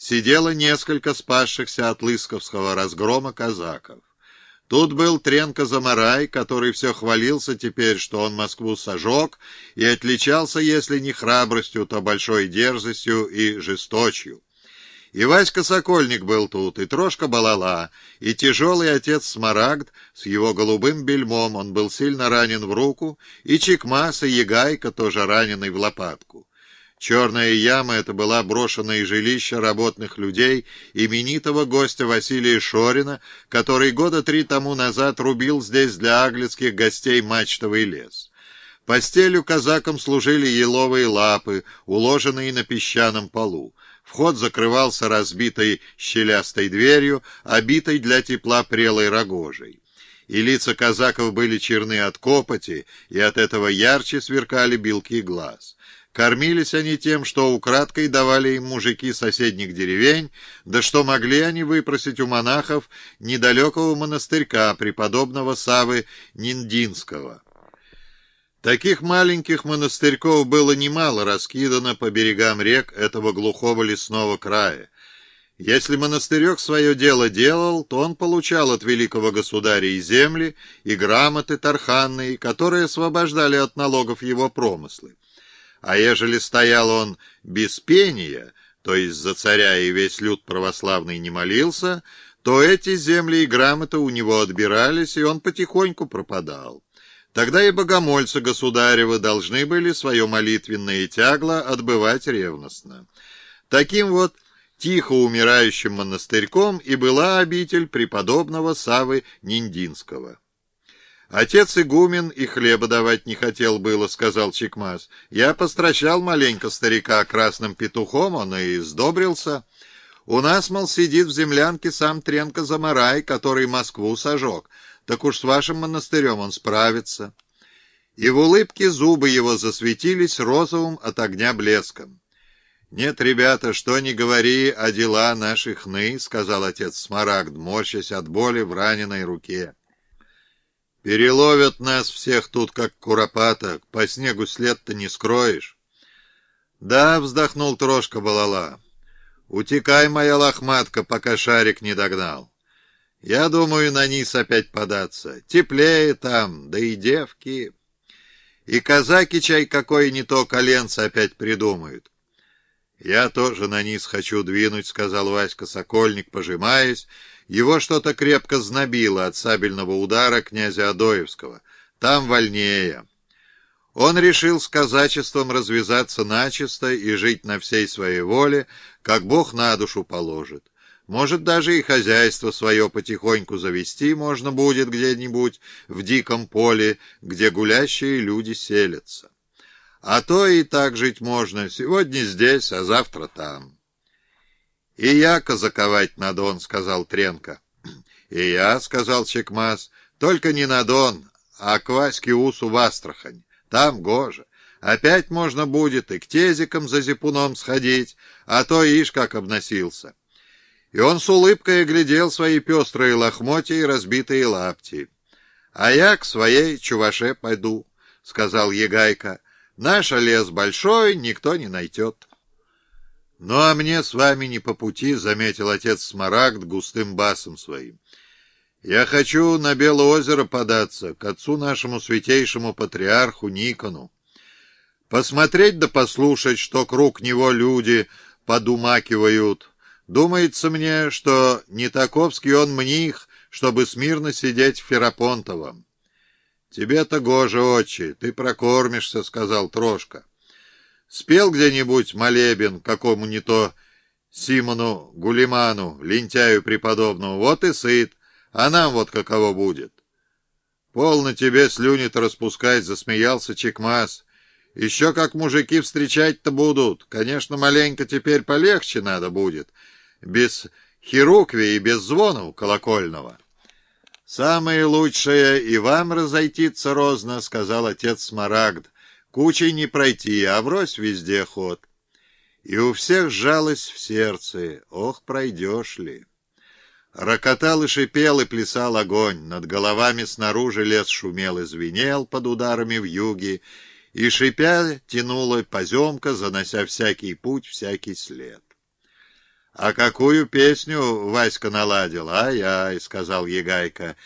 сидело несколько спасшихся от лысковского разгрома казаков. Тут был Тренко-Замарай, который все хвалился теперь, что он Москву сожег, и отличался, если не храбростью, то большой дерзостью и жесточью. И Васька Сокольник был тут, и Трошка Балала, и тяжелый отец Смарагд с его голубым бельмом, он был сильно ранен в руку, и Чекмас, и Егайка, тоже раненый в лопатку. Черная яма — это была брошенное жилище работных людей именитого гостя Василия Шорина, который года три тому назад рубил здесь для аглицких гостей мачтовый лес. Постелью казакам служили еловые лапы, уложенные на песчаном полу. Вход закрывался разбитой щелястой дверью, обитой для тепла прелой рогожей. И лица казаков были черны от копоти, и от этого ярче сверкали белки глаз. Кормились они тем, что украдкой давали им мужики соседних деревень, да что могли они выпросить у монахов недалекого монастырька преподобного Савы Ниндинского. Таких маленьких монастырьков было немало раскидано по берегам рек этого глухого лесного края. Если монастырек свое дело делал, то он получал от великого государя и земли, и грамоты тарханные, которые освобождали от налогов его промыслы. А ежели стоял он без пения, то есть за царя и весь люд православный не молился, то эти земли и грамоты у него отбирались, и он потихоньку пропадал. Тогда и богомольцы государевы должны были свое молитвенное тягло отбывать ревностно. Таким вот тихо умирающим монастырьком и была обитель преподобного Савы Ниндинского. Отец игумен и хлеба давать не хотел было, сказал Чекмас. Я постращал маленько старика красным петухом, он и сдобрился. У нас, мол, сидит в землянке сам Тренко Замарай, который Москву сожег. Так уж с вашим монастырем он справится. И в улыбке зубы его засветились розовым от огня блеском. «Нет, ребята, что ни говори, а дела наши хны», — сказал отец Смарагд, морщась от боли в раненой руке. Переловят нас всех тут, как куропаток, по снегу след-то не скроешь. Да, вздохнул Трошка Балала. Утекай, моя лохматка, пока шарик не догнал. Я думаю, на низ опять податься. Теплее там, да и девки. И казаки чай какой не то коленца опять придумают. Я тоже на низ хочу двинуть, сказал Васька Сокольник, пожимаясь, его что-то крепко знобило от сабельного удара князя Адоевского. Там вольнее. Он решил с казачеством развязаться начисто и жить на всей своей воле, как Бог на душу положит. Может, даже и хозяйство свое потихоньку завести можно будет где-нибудь в диком поле, где гулящие люди селятся. А то и так жить можно, сегодня здесь, а завтра там. «И я казаковать на Дон», — сказал Тренко. «И я», — сказал Чекмас, — «только не на Дон, а к Ваське Усу в Астрахань. Там гоже. Опять можно будет и к тезикам за зипуном сходить, а то ишь как обносился». И он с улыбкой оглядел свои пестрые лохмотья и разбитые лапти. «А я к своей чуваше пойду», — сказал Егайка. «Наш лес большой, никто не найдет». «Ну, а мне с вами не по пути», — заметил отец Смарагд густым басом своим. «Я хочу на Белое озеро податься, к отцу нашему святейшему патриарху Никону. Посмотреть да послушать, что круг него люди подумакивают. Думается мне, что не таковский он мних, чтобы смирно сидеть в Ферапонтовом». «Тебе-то гоже, отче, ты прокормишься», — сказал Трошка. Спел где-нибудь молебен какому не то Симону Гулиману, лентяю преподобному, вот и сыт, а нам вот каково будет. Полно тебе слюни-то распускать, засмеялся Чекмас. Еще как мужики встречать-то будут. Конечно, маленько теперь полегче надо будет, без хирукви и без звону колокольного. «Самое лучшее и вам разойтиться розно», — сказал отец Смарагд. Кучей не пройти, а врозь везде ход. И у всех сжалось в сердце, ох, пройдешь ли. Рокотал и шипел, и плясал огонь, над головами снаружи лес шумел и звенел под ударами в юге, и, шипя, тянула поземка, занося всякий путь, всякий след. «А какую песню Васька наладил? Ай-яй!» — сказал Егайка.